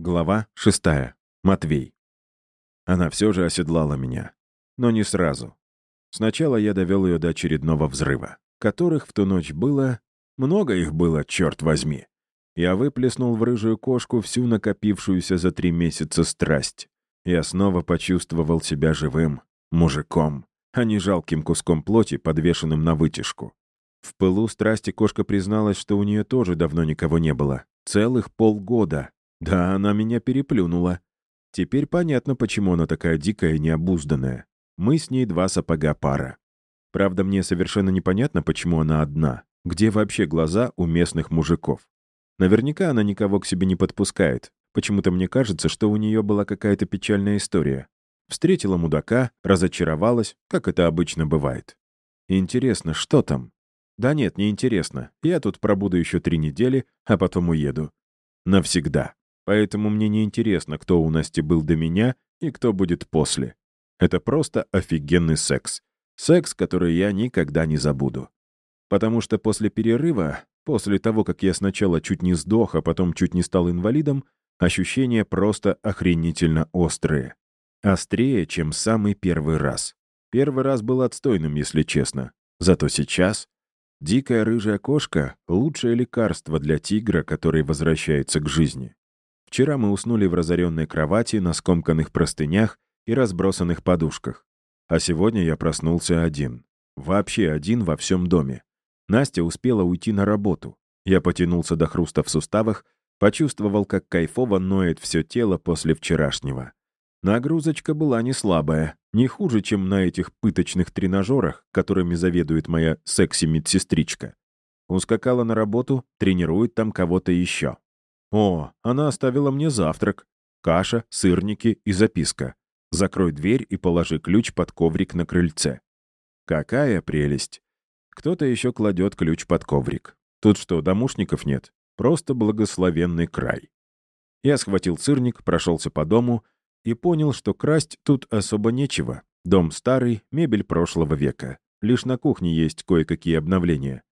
Глава шестая. Матвей. Она все же оседлала меня. Но не сразу. Сначала я довел ее до очередного взрыва, которых в ту ночь было... Много их было, черт возьми. Я выплеснул в рыжую кошку всю накопившуюся за три месяца страсть. Я снова почувствовал себя живым, мужиком, а не жалким куском плоти, подвешенным на вытяжку. В пылу страсти кошка призналась, что у нее тоже давно никого не было. Целых полгода, да, она меня переплюнула. Теперь понятно, почему она такая дикая и необузданная. Мы с ней два сапога пара. Правда, мне совершенно непонятно, почему она одна. Где вообще глаза у местных мужиков? Наверняка она никого к себе не подпускает. Почему-то мне кажется, что у нее была какая-то печальная история. Встретила мудака, разочаровалась, как это обычно бывает. Интересно, что там? Да нет, не интересно. Я тут пробуду еще три недели, а потом уеду. Навсегда. Поэтому мне не интересно, кто у Насти был до меня и кто будет после. Это просто офигенный секс. Секс, который я никогда не забуду. Потому что после перерыва, после того, как я сначала чуть не сдох, а потом чуть не стал инвалидом, ощущения просто охренительно острые. Острее, чем самый первый раз. Первый раз был отстойным, если честно. Зато сейчас дикая рыжая кошка — лучшее лекарство для тигра, который возвращается к жизни. Вчера мы уснули в разоренной кровати, на скомканных простынях и разбросанных подушках. А сегодня я проснулся один. Вообще один во всем доме. Настя успела уйти на работу. Я потянулся до хруста в суставах, почувствовал, как кайфово ноет все тело после вчерашнего. Нагрузочка была не слабая, не хуже, чем на этих пыточных тренажерах, которыми заведует моя секси-медсестричка. Ускакала на работу, тренирует там кого-то еще. О, она оставила мне завтрак. Каша, сырники и записка. Закрой дверь и положи ключ под коврик на крыльце. Какая прелесть! Кто-то еще кладет ключ под коврик. Тут что, домушников нет? Просто благословенный край. Я схватил сырник, прошелся по дому и понял, что красть тут особо нечего. Дом старый, мебель прошлого века. Лишь на кухне есть кое-какие обновления.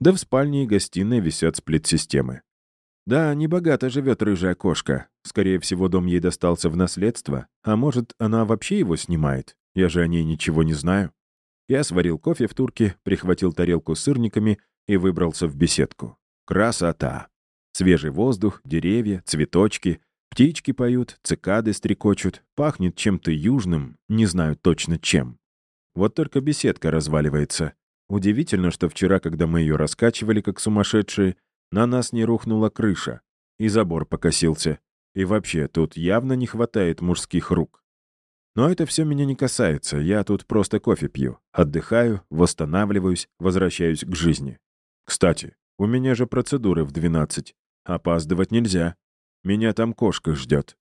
Да в спальне и гостиной висят сплит-системы. Да, небогато живет рыжая кошка. Скорее всего, дом ей достался в наследство. А может, она вообще его снимает? Я же о ней ничего не знаю. Я сварил кофе в турке, прихватил тарелку с сырниками и выбрался в беседку. Красота! Свежий воздух, деревья, цветочки, птички поют, цикады стрекочут, пахнет чем-то южным, не знаю точно чем. Вот только беседка разваливается. Удивительно, что вчера, когда мы ее раскачивали как сумасшедшие, на нас не рухнула крыша, и забор покосился. И вообще, тут явно не хватает мужских рук. Но это все меня не касается, я тут просто кофе пью, отдыхаю, восстанавливаюсь, возвращаюсь к жизни. Кстати, у меня же процедуры в 12. Опаздывать нельзя. Меня там кошка ждет.